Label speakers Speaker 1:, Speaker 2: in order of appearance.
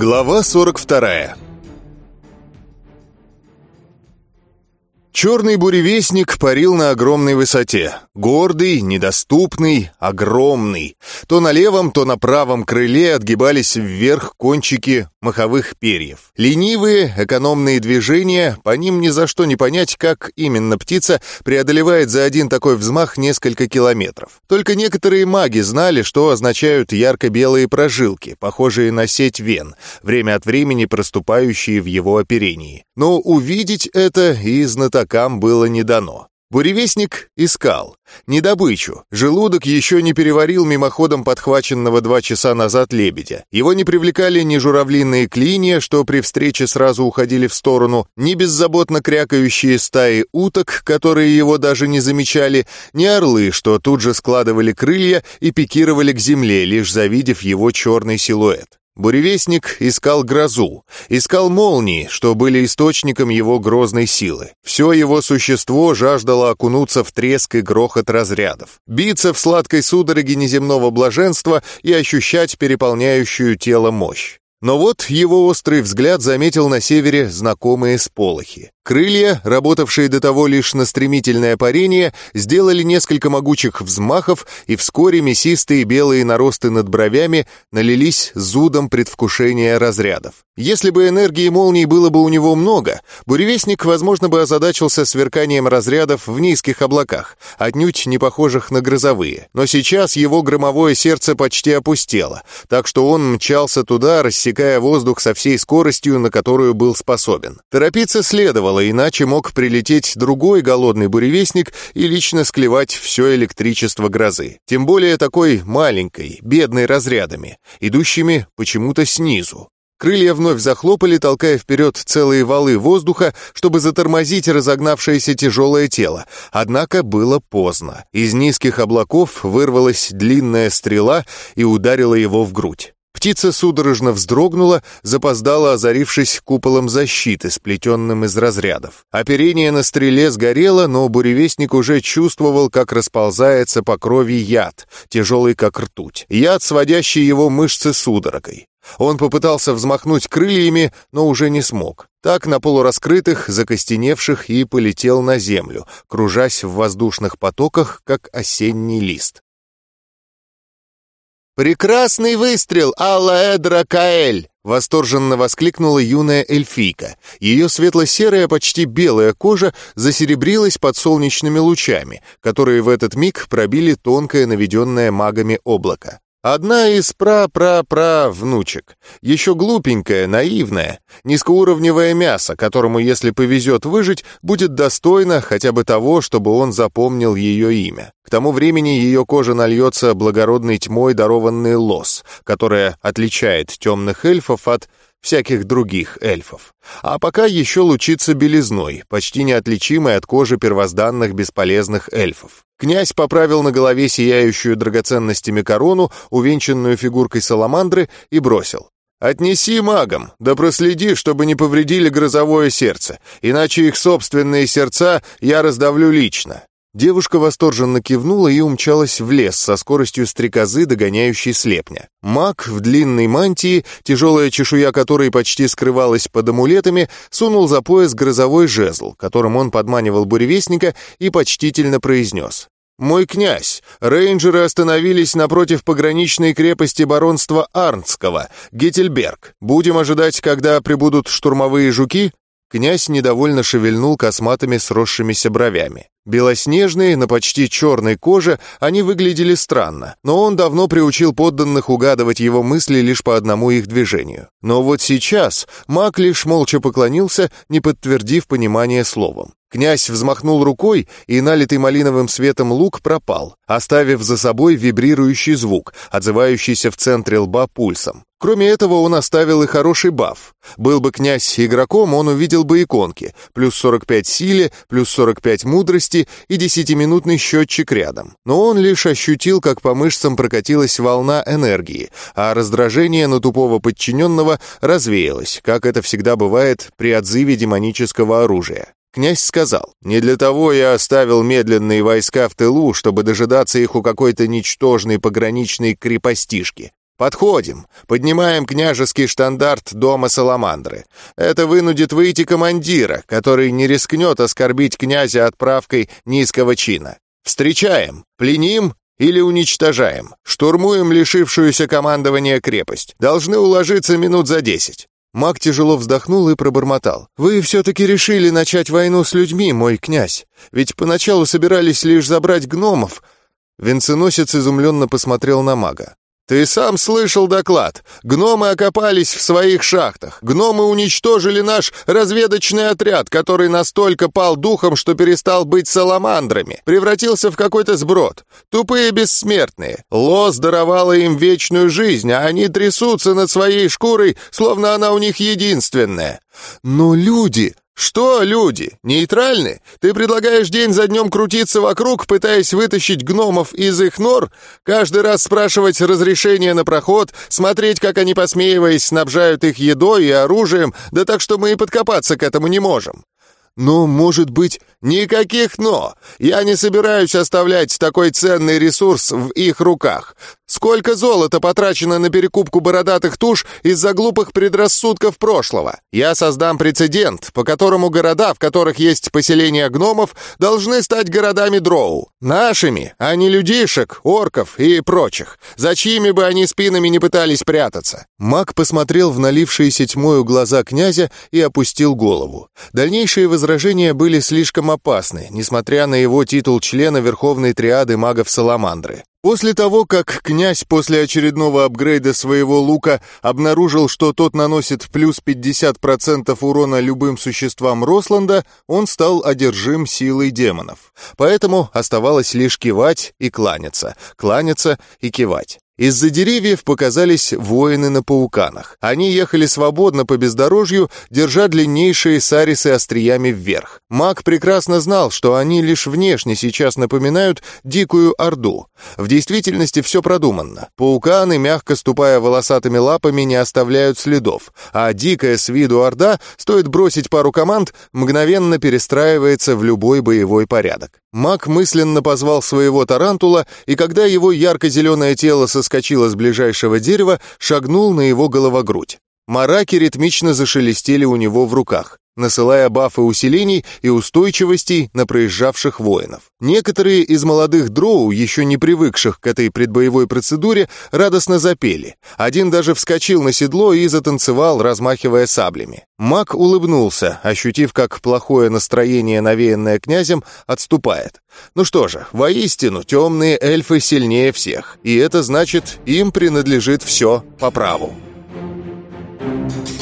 Speaker 1: Глава 42 Черный буревестник парил на огромной высоте. Гордый, недоступный, огромный. То на левом, то на правом крыле отгибались вверх кончики маховых перьев. Ленивые, экономные движения, по ним ни за что не понять, как именно птица преодолевает за один такой взмах несколько километров. Только некоторые маги знали, что означают ярко-белые прожилки, похожие на сеть вен, время от времени проступающие в его оперении. Но увидеть это и знаток игрокам было не дано. Буревестник искал. Не добычу. Желудок еще не переварил мимоходом подхваченного два часа назад лебедя. Его не привлекали ни журавлиные клинья, что при встрече сразу уходили в сторону, ни беззаботно крякающие стаи уток, которые его даже не замечали, ни орлы, что тут же складывали крылья и пикировали к земле, лишь завидев его черный силуэт. Буревестник искал грозу, искал молнии, что были источником его грозной силы. Все его существо жаждало окунуться в треск и грохот разрядов, биться в сладкой судороге неземного блаженства и ощущать переполняющую тело мощь. Но вот его острый взгляд заметил на севере знакомые сполохи. Крылья, работавшие до того лишь на стремительное парение, сделали несколько могучих взмахов, и вскоре мясистые белые наросты над бровями налились зудом предвкушения разрядов. Если бы энергии молний было бы у него много, буревестник, возможно, бы озадачился сверканием разрядов в низких облаках, отнюдь не похожих на грозовые. Но сейчас его громовое сердце почти опустело, так что он мчался туда, рассекая воздух со всей скоростью, на которую был способен. Торопиться следовало, хватало, иначе мог прилететь другой голодный буревестник и лично склевать все электричество грозы. Тем более такой маленькой, бедной разрядами, идущими почему-то снизу. Крылья вновь захлопали, толкая вперед целые валы воздуха, чтобы затормозить разогнавшееся тяжелое тело. Однако было поздно. Из низких облаков вырвалась длинная стрела и ударила его в грудь. Птица судорожно вздрогнула, запоздала, озарившись куполом защиты, сплетенным из разрядов. Оперение на стреле сгорело, но буревестник уже чувствовал, как расползается по крови яд, тяжелый как ртуть. Яд, сводящий его мышцы судорогой. Он попытался взмахнуть крыльями, но уже не смог. Так на полураскрытых, закостеневших и полетел на землю, кружась в воздушных потоках, как осенний лист. «Прекрасный выстрел, Алла Эдра Каэль!» — восторженно воскликнула юная эльфийка. Ее светло-серая, почти белая кожа засеребрилась под солнечными лучами, которые в этот миг пробили тонкое наведенное магами облако. Одна из пра-пра-пра-внучек. Еще глупенькая, наивная, низкоуровневое мясо, которому, если повезет выжить, будет достойно хотя бы того, чтобы он запомнил ее имя. К тому времени ее кожа нальется благородной тьмой дарованный лос, которая отличает темных эльфов от всяких других эльфов. А пока еще лучится белизной, почти неотличимой от кожи первозданных бесполезных эльфов. Князь поправил на голове сияющую драгоценностями корону, увенчанную фигуркой саламандры, и бросил. «Отнеси магам, да проследи, чтобы не повредили грозовое сердце, иначе их собственные сердца я раздавлю лично». Девушка восторженно кивнула и умчалась в лес со скоростью стрекозы, догоняющей слепня. Маг в длинной мантии, тяжелая чешуя которой почти скрывалась под амулетами, сунул за пояс грозовой жезл, которым он подманивал буревестника и почтительно произнес. «Мой князь, рейнджеры остановились напротив пограничной крепости баронства Арнского, Геттельберг. Будем ожидать, когда прибудут штурмовые жуки?» Князь недовольно шевельнул косматыми сросшимися бровями. Белоснежные, на почти черной коже, они выглядели странно, но он давно приучил подданных угадывать его мысли лишь по одному их движению. Но вот сейчас маг лишь молча поклонился, не подтвердив понимание словом. Князь взмахнул рукой, и налитый малиновым светом лук пропал, оставив за собой вибрирующий звук, отзывающийся в центре лба пульсом. Кроме этого, он оставил и хороший баф. Был бы князь игроком, он увидел бы иконки. Плюс 45 силе, плюс 45 мудрости и десятиминутный счетчик рядом. Но он лишь ощутил, как по мышцам прокатилась волна энергии, а раздражение на тупого подчиненного развеялось, как это всегда бывает при отзыве демонического оружия. Князь сказал, «Не для того я оставил медленные войска в тылу, чтобы дожидаться их у какой-то ничтожной пограничной крепостишки. Подходим, поднимаем княжеский штандарт дома Саламандры. Это вынудит выйти командира, который не рискнет оскорбить князя отправкой низкого чина. Встречаем, пленим или уничтожаем. Штурмуем лишившуюся командования крепость. Должны уложиться минут за десять. Маг тяжело вздохнул и пробормотал. «Вы все-таки решили начать войну с людьми, мой князь. Ведь поначалу собирались лишь забрать гномов». Венценосец изумленно посмотрел на мага. «Ты сам слышал доклад. Гномы окопались в своих шахтах. Гномы уничтожили наш разведочный отряд, который настолько пал духом, что перестал быть саламандрами. Превратился в какой-то сброд. Тупые бессмертные. Лос даровала им вечную жизнь, а они трясутся над своей шкурой, словно она у них единственная. Но люди... «Что, люди, нейтральны? Ты предлагаешь день за днем крутиться вокруг, пытаясь вытащить гномов из их нор, каждый раз спрашивать разрешение на проход, смотреть, как они, посмеиваясь, снабжают их едой и оружием, да так, что мы и подкопаться к этому не можем. Но, может быть, никаких «но». Я не собираюсь оставлять такой ценный ресурс в их руках. Сколько золота потрачено на перекупку бородатых туш из-за глупых предрассудков прошлого? Я создам прецедент, по которому города, в которых есть поселения гномов, должны стать городами дроу. Нашими, а не людишек, орков и прочих. За чьими бы они спинами не пытались прятаться. Маг посмотрел в налившиеся тьмою глаза князя и опустил голову. Дальнейшие возражения были слишком опасны, несмотря на его титул члена Верховной Триады магов Саламандры. После того, как князь после очередного апгрейда своего лука обнаружил, что тот наносит плюс 50% урона любым существам Росланда, он стал одержим силой демонов. Поэтому оставалось лишь кивать и кланяться, кланяться и кивать. Из-за деревьев показались воины на пауканах. Они ехали свободно по бездорожью, держа длиннейшие сарисы остриями вверх. Маг прекрасно знал, что они лишь внешне сейчас напоминают дикую орду. В действительности все продуманно. Пауканы, мягко ступая волосатыми лапами, не оставляют следов, а дикая с виду орда, стоит бросить пару команд, мгновенно перестраивается в любой боевой порядок. Маг мысленно позвал своего тарантула, и когда его ярко-зеленое тело соскочило с ближайшего дерева, шагнул на его головогрудь. Мараки ритмично зашелестели у него в руках насылая бафы усилений и устойчивостей на проезжавших воинов. Некоторые из молодых дроу, еще не привыкших к этой предбоевой процедуре, радостно запели. Один даже вскочил на седло и затанцевал, размахивая саблями. Маг улыбнулся, ощутив, как плохое настроение, навеянное князем, отступает. Ну что же, воистину, темные эльфы сильнее всех, и это значит, им принадлежит все по праву. Thank you.